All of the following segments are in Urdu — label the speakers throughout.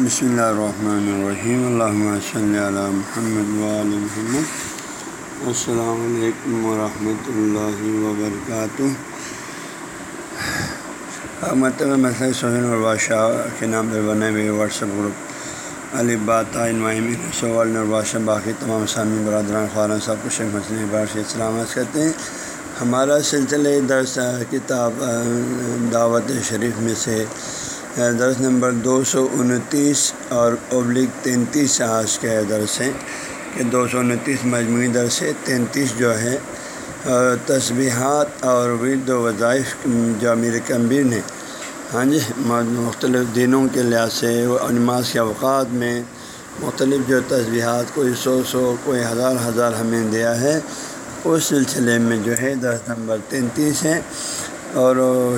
Speaker 1: بسم اللہ الرحمن الرحیم اللہ صلی علی محمد وعلی محمد السلام علیکم ورحمۃ اللہ وبرکاتہ مطلب مسئلہ سہین اور بادشاہ کے نام پر بنے ہوئے واٹس ایپ گروپ علی باتمین سوال اور باقی تمام سامع برادران خارن صاحب کو شیخ مسلم بار سے سلامت کرتے ہیں ہمارا سلسلہ درس کتاب دعوت شریف میں سے درس نمبر دو سو انتیس اور ابلک تینتیس آج کے درس ہیں کہ دو سو انتیس مجموعی درس ہے تینتیس جو ہے تصبیحات اور ورد و وظائف جو امیر کمبیر نے ہاں جی مختلف دنوں کے لحاظ سے نماز کے اوقات میں مختلف جو تصبیحات کوئی سو سو، کوئی ہزار ہزار ہمیں دیا ہے، اس سلسلے میں جو ہے درس نمبر تینتیس ہے اور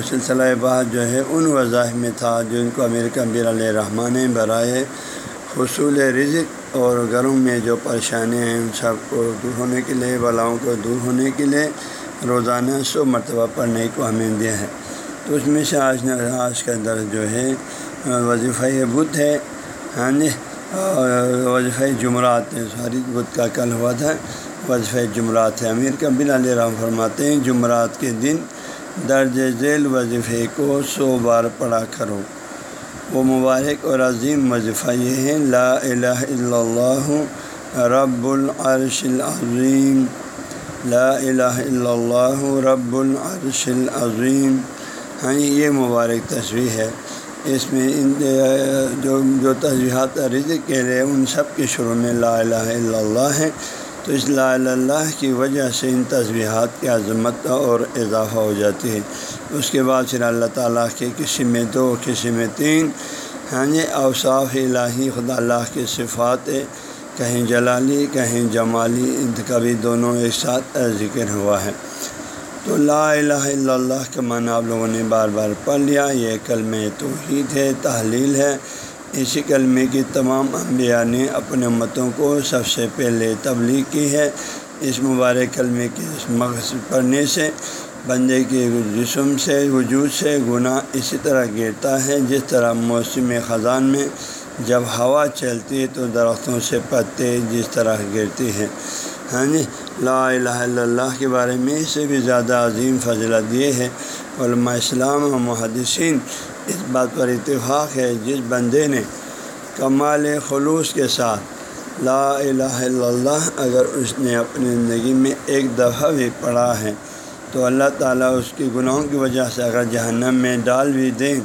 Speaker 1: سلسلہ بعد جو ہے ان وظائف میں تھا جو ان کو امیر کبیر علیہ رحمٰن برائے حصول رزق اور گھروں میں جو پریشانیاں ہیں ان سب کو دور ہونے کے لیے، بلاؤں کو دور ہونے کے لیے روزانہ سو مرتبہ پڑھنے کو ہمیں دیا ہے۔ تو اس میں سے آج آج کا درد جو ہے، وظیفہ بدھ ہے ہاں جی وظیفہ جمعرات ہے۔ ساری بدھ کا کل ہوا تھا، وظیفہ جمعرات ہے۔ امیر کبیر علیہ رحم فرماتے ہیں، جمعرات کے دن درج ذیل وظیفے کو سو بار پڑھا کرو۔ وہ مبارک اور عظیم وظیفہ یہ ہے۔ لا الہ الا اللہ، رب العرش العظیم۔ لا الہ الا اللہ، رب العرش العظیم۔ ہاں یہ مبارک تصویر ہے۔ اس میں ان، جو جو تصویرات رزق کے لیے، ان سب کے شروع میں لا الہ الا اللہ ہے۔ تو اس لا اللہ کی وجہ سے ان تصویحات کی عظمت اور اضافہ ہو جاتی ہے۔ اس کے بعد پھر اللہ تعالیٰ کے کسی میں دو کسی میں تین۔ ہاں جی اوصاف الہی، خدا اللہ کی صفات، کہیں جلالی، کہیں جمالی کبھی دونوں ایک ساتھ ذکر ہوا ہے۔ تو لا الہ الا اللہ کا معنی آپ لوگوں نے بار بار پڑھ لیا، یہ کلم توحید ہے، تحلیل ہے۔ اسی کلمے کی تمام انبیاء نے اپنے متوں کو سب سے پہلے تبلیغ کی ہے۔ اس مبارک کلمے کے مقصد پڑھنے سے، بندے کے جسم سے، وجود سے گناہ اسی طرح گرتا ہے۔ جس طرح موسم خزان میں جب ہوا چلتی ہے تو درختوں سے پتے جس طرح گرتی ہے ہاں جی لا الہ الا اللہ کے بارے میں اس سے بھی زیادہ عظیم فضلت یہ ہے۔ علماء اسلام و محدثین اس بات پر اتفاق ہے، جس بندے نے کمال خلوص کے ساتھ لا الہ الا اللہ اگر اس نے اپنی زندگی میں ایک دفعہ بھی پڑھا ہے، تو اللہ تعالیٰ اس کی گناہوں کی وجہ سے اگر جہنم میں ڈال بھی دیں،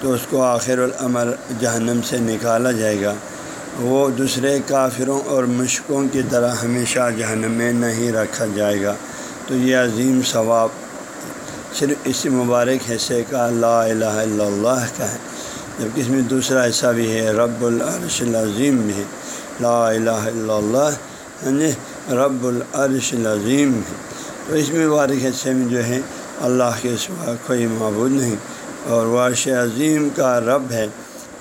Speaker 1: تو اس کو آخر العمر جہنم سے نکالا جائے گا۔ وہ دوسرے کافروں اور مشقوں کی طرح ہمیشہ جہنم میں نہیں رکھا جائے گا۔ تو یہ عظیم ثواب صرف اسی مبارک حصے کا لا الہ الا اللہ کا ہے، جبکہ اس میں دوسرا حصہ بھی ہے، رب العرش العظیم بھی ہے۔ لا الہ الا اللہ یعنی رب العرش العظیم ہے تو اس میں مبارک حصے میں جو ہے، اللہ کے سوا کوئی معبود نہیں۔ اور وارش عظیم کا رب ہے۔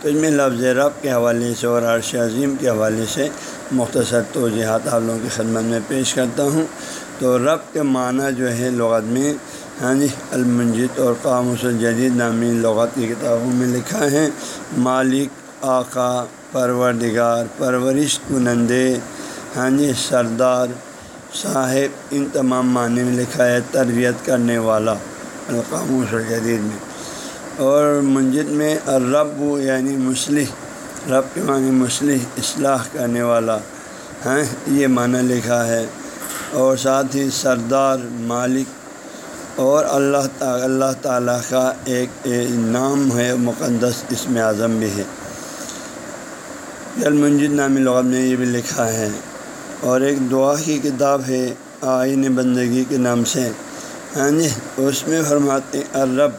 Speaker 1: تو اس میں لفظ رب کے حوالے سے اور عرش عظیم کے حوالے سے مختصر توجہات آپ لوگوں کی خدمت میں پیش کرتا ہوں۔ تو رب کے معنی جو ہے، لغت میں ہاں جی المنجد اور قاموس الجدید نامی لغت کی کتابوں میں لکھا ہے، مالک، آقا، پروردگار، پرورش کنندے ہاں جی سردار، صاحب، ان تمام معنی میں لکھا ہے تربیت کرنے والا یعنی القاموس الجدید میں۔ اور منجد میں رب یعنی مسلح رب کے معنی مسلح اصلاح کرنے والا ہیں یہ معنی لکھا ہے۔ اور ساتھ ہی سردار، مالک اور اللہ تعالی اللہ تعالیٰ کا ایک نام ہے، مقدس اسم اعظم بھی ہے۔ المنجد نامی لغت میں یہ بھی لکھا ہے۔ اور ایک دعا کی کتاب ہے، آئین بندگی کے نام سے۔ ہاں جی اس میں فرماتے الرب،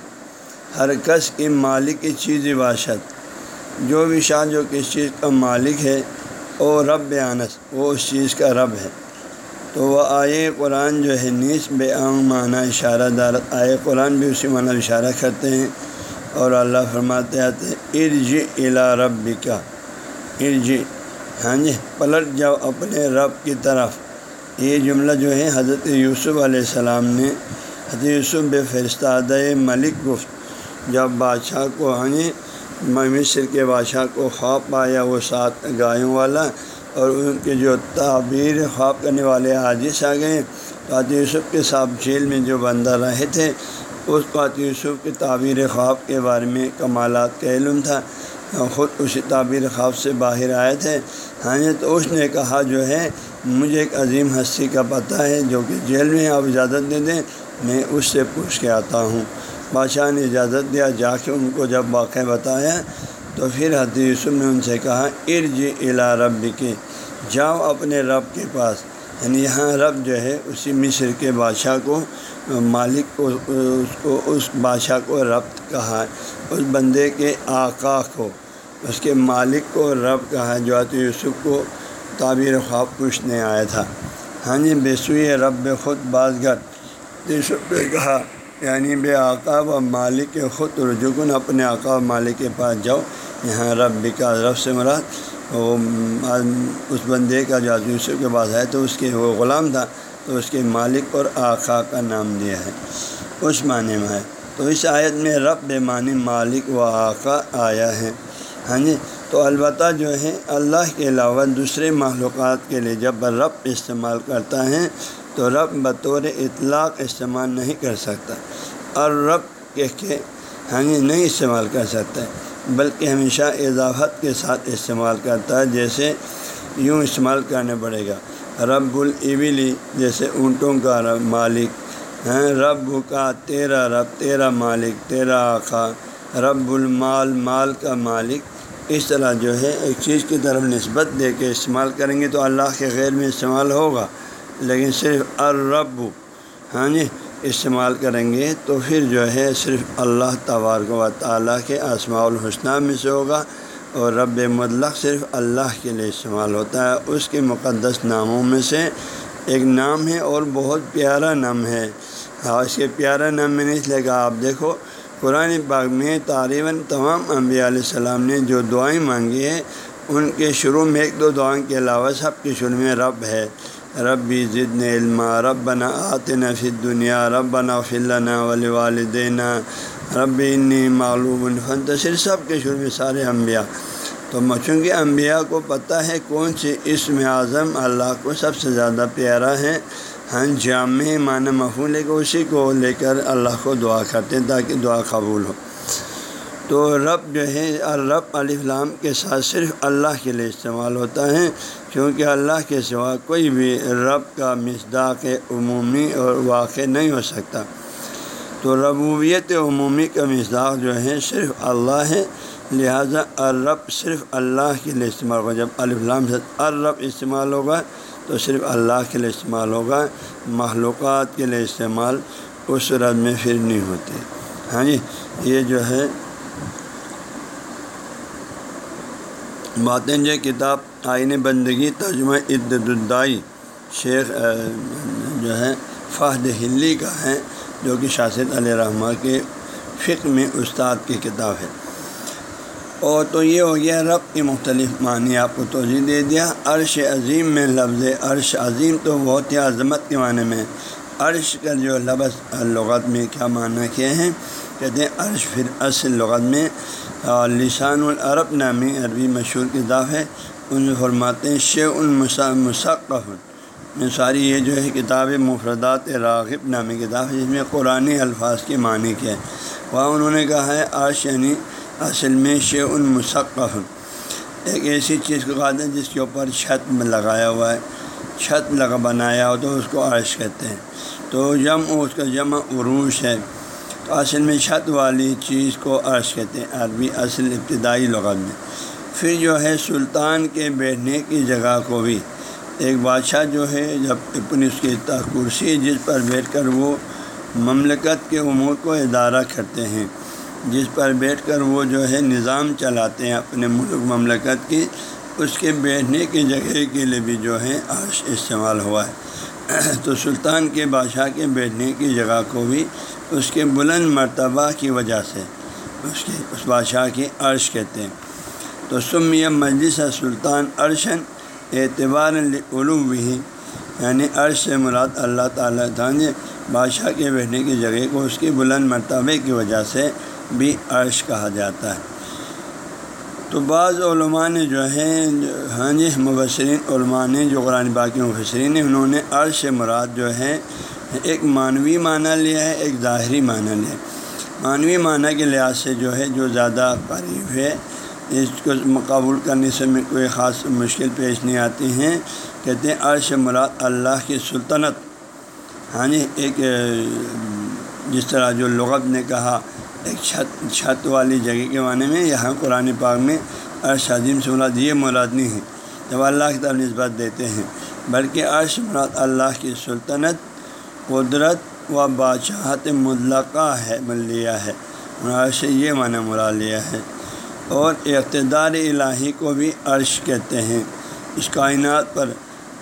Speaker 1: ہر کس کی مالک کی چیز باشد جو بھی شاہ جو کس چیز کا مالک ہے وہ رب انس، وہ اس چیز کا رب ہے۔ تو وہ آئے قرآن جو ہے نیس بے عام معنی اشارہ دار آئے قرآن بھی اسی معنی اشارہ کرتے ہیں اور اللہ فرماتے آتے ارج الا رب کا ارج ہاں جی پلٹ جاؤ اپنے رب کی طرف۔ یہ جملہ جو ہے حضرت یوسف علیہ السلام نے، حضرت یوسف بے فرستاد ملک گفت۔ جب بادشاہ کو ہاں جی مصر کے بادشاہ کو خواب پایا وہ سات گایوں والا اور ان کے جو تعبیر خواب کرنے والے عاجز آ گئے۔ قاطع یوسف کے ساتھ جیل میں جو بندہ رہے تھے، اس قاطع یوسف کی تعبیر خواب کے بارے میں کمالات کا علم تھا۔ خود اسی تعبیر خواب سے باہر آئے تھے۔ ہاں جی، تو اس نے کہا جو ہے، مجھے ایک عظیم ہستی کا پتہ ہے جو کہ جیل میں آپ اجازت دے دیں، میں اس سے پوچھ کے آتا ہوں۔ بادشاہ نے اجازت دیا، جا کے ان کو جب واقع بتایا تو پھر حضرت یوسف نے ان سے کہا ارج الا رب کے جاؤ اپنے رب کے پاس۔ یعنی یہاں رب جو ہے، اسی مصر کے بادشاہ کو مالک کو، اس کو، اس بادشاہ کو رب کہا۔ اس بندے کے آقا کو، اس کے مالک کو رب کہا، جو حضرت یوسف کو تعبیر خواب پوچھنے آیا تھا۔ ہاں جی بے سوئی رب خود باز گر۔ یوسف نے کہا یعنی بے آقا و مالک کے خود رجوکن اپنے آقا و مالک کے پاس جاؤ۔ یہاں رب کا رب سے مراد، وہ اس بندے کا جو یوسف کے پاس ہے تو اس کے وہ غلام تھا، تو اس کے مالک اور آقا کا نام دیا ہے، اس معنی میں ہے۔ تو اس آیت میں رب بے معنی مالک و آقا آیا ہے۔ ہاں جی تو البتہ جو ہے، اللہ کے علاوہ دوسرے معلومات کے لیے جب رب استعمال کرتا ہے، تو رب بطور اطلاق استعمال نہیں کر سکتا۔ اور رب کہہ کے ہاں جی نہیں استعمال کر سکتا۔ ہے بلکہ ہمیشہ اضافت کے ساتھ استعمال کرتا ہے، جیسے یوں استعمال کرنا پڑے گا۔ رب الابلی جیسے اونٹوں کا رب مالک۔ ہیں رب کا تیرا رب، تیرا مالک، تیرا آقا۔ رب المال، مال کا مالک۔ اس طرح جو ہے، ایک چیز کی طرف نسبت دے کے استعمال کریں گے تو اللہ کے غیر میں استعمال ہوگا۔ لیکن صرف الرب۔ ہاں جی استعمال کریں گے تو پھر جو ہے صرف اللہ تبارک و تعالیٰ کے اسماع الحسنہ میں سے ہوگا اور رب مطلق صرف اللہ کے لیے استعمال ہوتا ہے اس کے مقدس ناموں میں سے ایک نام ہے اور بہت پیارا نام ہے۔ ہاں اس کے پیارا نام میں نہیں لے گا آپ دیکھو، قرآن پاک میں تعریباً تمام انبیاء علیہ السلام نے جو دعائیں مانگی ہیں، ان کے شروع میں ایک دو دعائیں کے علاوہ سب کے شروع میں رب ہے۔ ربی ضد علما رب بنا آت فی دنیا رب بنا فلنا ولی والدینہ رب انی معلوم فنتصر سب کے شروع میں سارے انبیاء. تو چونکہ انبیاء کو پتہ ہے کون سی اسم اعظم اللہ کو سب سے زیادہ پیارا ہے ہاں جی، جامع معنی مفہول ہے کہ اسی کو لے کر اللہ کو دعا کرتے ہیں تاکہ دعا قبول ہو۔ تو رب جو ہے، رب الفلام کے ساتھ صرف اللہ کے لیے استعمال ہوتا ہے۔ کیونکہ اللہ کے سوا کوئی بھی رب کا مصداق عمومی اور واقع نہیں ہو سکتا۔ تو ربویت عمومی کا مصداق جو ہے صرف اللہ ہے، لہذا الرب صرف اللہ کے لیے استعمال ہوگا۔ جب الفلام سے الرب استعمال ہوگا تو صرف اللہ کے لیے استعمال ہوگا معلومات کے لیے استعمال اس رب میں پھر نہیں ہوتے۔ ہاں جی یہ جو ہے باتیں جو کتاب آئین بندگی ترجمہ الدائی شیخ جو ہے فہد ہلی کا ہے جو کہ شاست علیہ رحمٰ کے فقہ میں استاد کی کتاب ہے۔ اور تو یہ ہو گیا رب کی مختلف معنی، آپ کو توجہ دے دیا۔ عرش عظیم میں لفظ عرش عظیم تو بہت ہی عظمت کے معنی میں۔ عرش کا جو لفظ لغت میں کیا معنی کیا ہے؟ کہتے ہیں عرش پھر اصل لغت میں لسان العرب نامی عربی مشہور کتاب ہے۔ فرماتے ہیں شے المصقف ساری یہ جو ہے، کتاب مفردات راغب نامی کتاب ہے، جس میں قرآن الفاظ کی معنی کیا ہے وہاں انہوں نے کہا ہے عرش یعنی اصل میں شے المصقف ایک ایسی چیز کو کہتے ہیں، جس کے اوپر چھت میں لگایا ہوا ہے۔ چھت لگا، بنایا ہو تو اس کو عرش کہتے ہیں۔ تو جم اس کا جمع عروش ہے۔ تو اصل میں چھت والی چیز کو عرش کہتے ہیں، عربی اصل ابتدائی لغت میں۔ پھر جو ہے سلطان کے بیٹھنے کی جگہ کو بھی۔ ایک بادشاہ جو ہے جب اپنی اس کی کرسی جس پر بیٹھ کر وہ مملکت کے امور کو ادارہ کرتے ہیں، جس پر بیٹھ کر وہ جو ہے نظام چلاتے ہیں اپنے ملک مملکت کی، اس کے بیٹھنے کی جگہ کے لیے بھی جو ہے عرش استعمال ہوا ہے۔ تو سلطان کے بادشاہ کے بیٹھنے کی جگہ کو بھی اس کے بلند مرتبہ کی وجہ سے اس کے، اس بادشاہ کی عرش کہتے ہیں۔ تو سمیہ مجلس سلطان عرشن اعتبار علوم بھی یعنی عرش سے مراد اللہ تعالیٰ تعالیٰ بادشاہ کے بیٹھنے کی جگہ کو اس کی بلند مرتبے کی وجہ سے بھی عرش کہا جاتا ہے۔ تو بعض علماء نے جو ہے ہاں جی مبصرین علماء نے، جو قرآن باقی مبصرین ہیں، انہوں نے عرش مراد جو ہے، ایک معنوی معنی لیا ہے، ایک ظاہری معنی لیا ہے۔ معنوی معنی کے لحاظ سے جو ہے، جو زیادہ قریب ہے اس کو مقابل کرنے سے میں کوئی خاص مشکل پیش نہیں آتی ہیں۔ کہتے ہیں، عرش مراد اللہ کی سلطنت۔ ہاں جی ایک جس طرح جو لغت نے کہا، ایک چھت چھت والی جگہ کے معنی میں یہاں قرآن پاک میں عرش عظیم سے مراد یہ مراد نہیں ہے۔ جب اللہ کی طرف نسبت دیتے ہیں، بلکہ عرش مراد اللہ کی سلطنت، قدرت و بادشاہت مطلقہ ہے ملیہ ہے۔ عرش یہ معنی مراد لیا ہے۔ اور اقتدار الہی کو بھی عرش کہتے ہیں۔ اس کائنات پر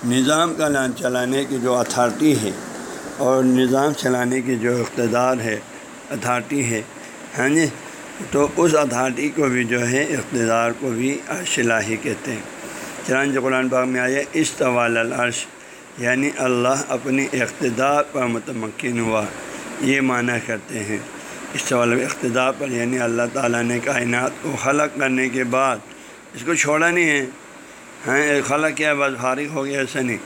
Speaker 1: نظام کا لان چلانے کی جو اتھارٹی ہے اور نظام چلانے کی جو اقتدار ہے، اتھارٹی ہے ہاں جی؟ تو اس اتھارٹی کو بھی جو ہے اقتدار کو بھی عرش الہی کہتے ہیں۔ چنانچہ قرآن باغ میں آیا اس طوال العرش یعنی اللہ اپنی اقتدار پر متمکن ہوا، یہ معنی کرتے ہیں۔ اس سوال اقتدار پر یعنی اللہ تعالیٰ نے کائنات کو خلق کرنے کے بعد اس کو چھوڑا نہیں ہے۔ ہاں خلق کیا بس فارغ ہو گیا، ایسا نہیں۔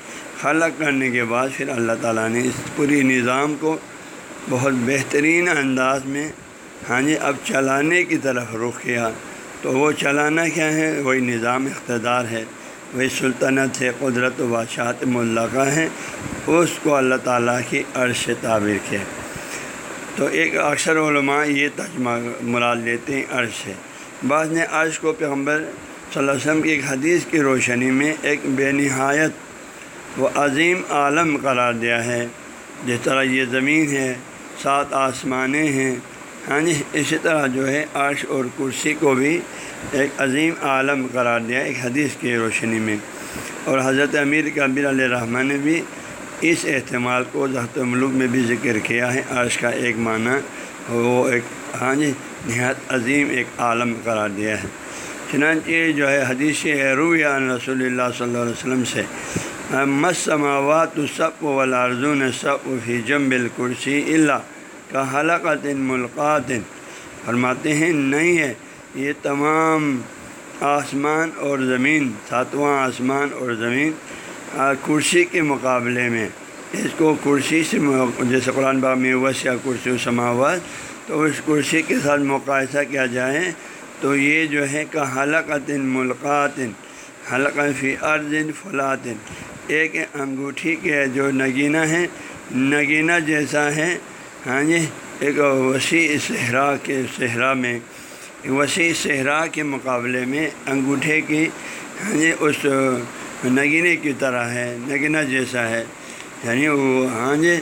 Speaker 1: خلق کرنے کے بعد پھر اللہ تعالیٰ نے اس پوری نظام کو بہت بہترین انداز میں ہاں جی اب چلانے کی طرف رخ کیا۔ تو وہ چلانا کیا ہے؟ وہی نظام اقتدار ہے۔ وہی سلطنت ہے، قدرت و بادشاہت ملقہ ہیں اس کو اللہ تعالیٰ کی عرش تعبیر کیا تو ایک اکثر علماء یہ ترجمہ مراد لیتے ہیں، عرش ہے۔ بعض نے عرش کو پیغمبر صلی اللہ علیہ وسلم کی ایک حدیث کی روشنی میں ایک بے نہایت و عظیم عالم قرار دیا ہے۔ جس طرح یہ زمین ہے، سات آسمانیں ہیں ہاں جی اسی طرح جو ہے عرش اور کرسی کو بھی ایک عظیم عالم قرار دیا ایک حدیث کی روشنی میں۔ اور حضرت امیر کبیر علیہ رحمٰن نے بھی اس احتمال کو ذہت ملک میں بھی ذکر کیا ہے۔ عرش کا ایک معنی وہ ایک ہاں جی نہایت عظیم ایک عالم قرار دیا ہے۔ چنانچہ جو ہے حدیث رویہ رسول اللہ صلی اللہ علیہ وسلم سے مس سماوات سب ولارزون سب فی جم بالکرسی اللہ کا حلقت ملکات فرماتے ہیں، نہیں ہے، یہ تمام آسمان اور زمین، ساتواں آسمان اور زمین کرسی کے مقابلے میں۔ اس کو کرسی سے جیسے قرآن باغ میں وس یا کرسی و سماوات تو اس کرسی کے ساتھ مقاصہ کیا جائے تو یہ جو ہے کہ حلقت ملکات حلق فی ارض فلاطن ایک انگوٹھی کے جو نگینہ ہے نگینہ جیسا ہے ہاں جی ایک وسیع صحرا کے صحرا میں، وسیع صحرا کے مقابلے میں انگوٹھے کی ہاں جی اس نگینے کی طرح ہے نگینہ جیسا ہے۔ یعنی وہ ہاں جی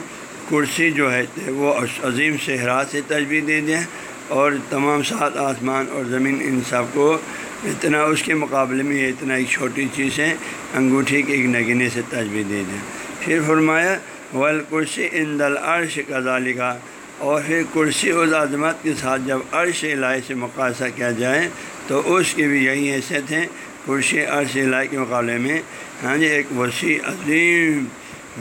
Speaker 1: کرسی جو ہے، وہ عظیم صحرا سے تجویز دے دیں اور تمام سات آسمان اور زمین ان سب کو اتنا اس کے مقابلے میں اتنا ایک چھوٹی چیز ہے، انگوٹھی کے ایک نگینے سے تجویز دے دیں پھر فرمایا ولکرسی ان دل عرش کا ذالکہ اور پھر کرسی اس عظمت کے ساتھ جب عرش الہی سے مقاصہ کیا جائے، تو اس کی بھی یہی حیثیت ہے کرسی عرش الہی کے مقابلے میں ہاں جی ایک وسیع عظیم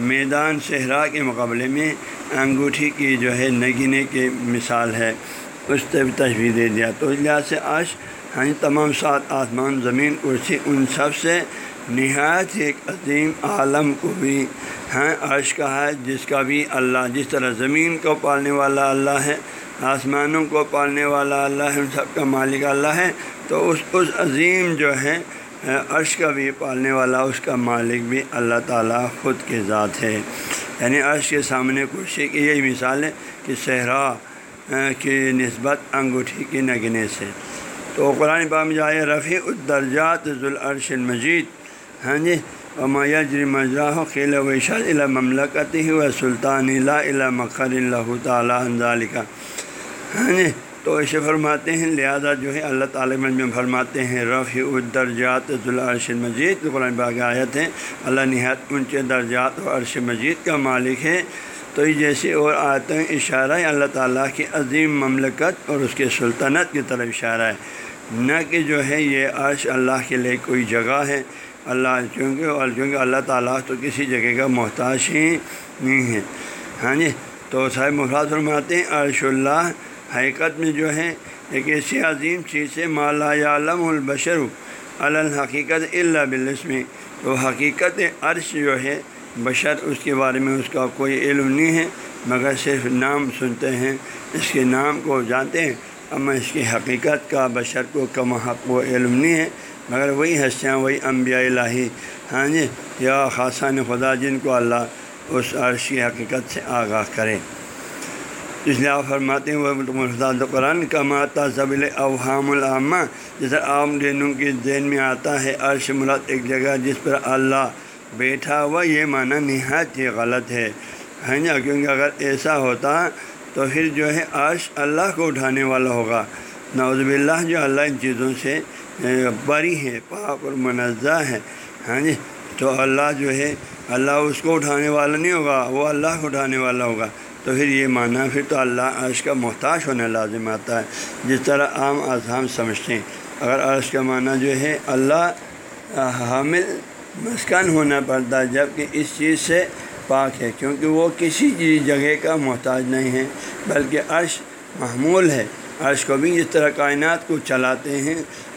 Speaker 1: میدان صحرا کے مقابلے میں انگوٹھی کی جو ہے نگینے کی مثال ہے، اس سے بھی تشویح دے دیا۔ تو اس لحاظ سے عرش ہاں جی تمام سات آسمان، زمین، کرسی، ان سب سے نہایت ایک عظیم عالم کو بھی ہیں عرش کا ہے، جس کا بھی اللہ، جس طرح زمین کو پالنے والا اللہ ہے، آسمانوں کو پالنے والا اللہ ہے، ان سب کا مالک اللہ ہے تو اس اس عظیم جو ہے عرش کا بھی پالنے والا، اس کا مالک بھی اللہ تعالیٰ خود کے ذات ہے۔ یعنی عرش کے سامنے کرسی کی یہی مثال ہے کہ صحرا کی نسبت انگوٹھی کی نگنے سے۔ تو قرآن پام جائے رفیع الدرجات ذوالعرش المجید۔ ہاں جی؟ میجر مجرا خیل و شاد اللہ مملکت و سلطان اللہ مخر اللہ تعالیٰ کا ہاں جی؟ تو ایسے فرماتے ہیں، لہذا جو ہے اللہ تعالیٰ میں فرماتے ہیں رفیع الدرجات ذوالعرش مجید قرآن باغ آیت ہیں اللہ نہایت اونچے درجات و عرش مجید کا مالک ہے۔ تو یہ جیسے اور آتے اشارہ ہے اللہ تعالیٰ کی عظیم مملکت اور اس کے سلطنت کی طرف اشارہ ہے۔ نہ کہ جو ہے یہ عرش اللہ کے لیے کوئی جگہ ہے، اللہ چونکہ اور چونکہ اللہ تعالیٰ تو کسی جگہ کا محتاج ہی نہیں ہے۔ ہاں جی؟ تو صاحب محفاظ فرماتے ہیں، عرش اللہ حقیقت میں جو ہے، ایک ایسی عظیم چیز ہے مالا عالم البشر الحقیقت اللہ بلسم تو حقیقت عرش جو ہے، بشر اس کے بارے میں اس کا کوئی علم نہیں ہے، مگر صرف نام سنتے ہیں، اس کے نام کو جانتے ہیں۔ اما اس کی حقیقت کا بشر کو کم حق و علم نہیں ہے، مگر وہی ہستیاں وہی انبیاء الہی۔ ہاں جی یا خاصان خدا جن کو اللہ اس عرش کی حقیقت سے آگاہ کرے۔ اس لیے آپ فرماتے ہیں، وہ قرآن کا ماتا اوہام العامہ، جیسے عام دینوں کی ذہن میں آتا ہے، عرش مراد ایک جگہ جس پر اللہ بیٹھا ہوا، یہ معنی نہایت ہی غلط ہے۔ ہاں جی، کیونکہ اگر ایسا ہوتا تو پھر جو ہے عرش اللہ کو اٹھانے والا ہوگا۔ نعوذ باللہ جو اللہ ان چیزوں سے بری ہے، پاک اور منزہ ہے۔ ہاں جی تو اللہ جو ہے، اللہ اس کو اٹھانے والا نہیں ہوگا، وہ اللہ کو اٹھانے والا ہوگا۔ تو پھر یہ معنی پھر تو اللہ عرش کا محتاج ہونا لازم آتا ہے، جس طرح عام اذہام سمجھتے ہیں۔ اگر عرش کا معنی جو ہے، اللہ حامل مسکن ہونا پڑتا ہے جبکہ اس چیز سے پاک ہے، کیونکہ وہ کسی چیز، جگہ کا محتاج نہیں ہے، بلکہ عرش محمول ہے۔ عرش کو بھی جس طرح کائنات کو چلاتے ہیں۔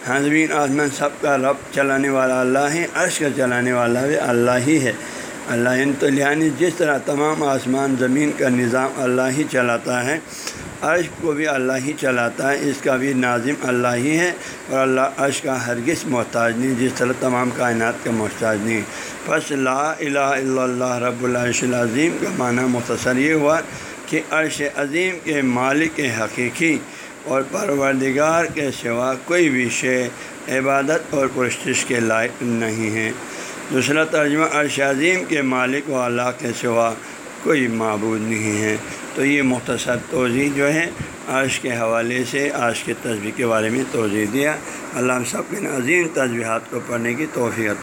Speaker 1: حضرین آسمان سب کا رب چلانے والا اللہ ہے، عرش کا چلانے والا بھی اللہ ہی ہے۔ اللہ تو یعنی جس طرح تمام آسمان زمین کا نظام اللہ ہی چلاتا ہے، عرش کو بھی اللہ ہی چلاتا ہے، اس کا بھی ناظم اللہ ہی ہے اور اللہ عرش کا ہرگز محتاج نہیں، جس طرح تمام کائنات کا محتاج نہیں۔ بس لا الہ الا اللہ رب العرش العظیم کا معنی مختصر یہ ہوا کہ عرش عظیم کے مالک حقیقی اور پروردگار کے سوا کوئی بھی شے، عبادت اور پرستش کے لائق نہیں ہے۔ دوسرا ترجمہ عرش عظیم کے مالک و اللہ کے سوا کوئی معبود نہیں ہے۔ تو یہ مختصر توضیع جو ہے عرش کے حوالے سے عرش کے تصویر کے بارے میں توضیع دیا۔ اللہ ہم سب کے عظیم تجبیہات کو پڑھنے کی توفیق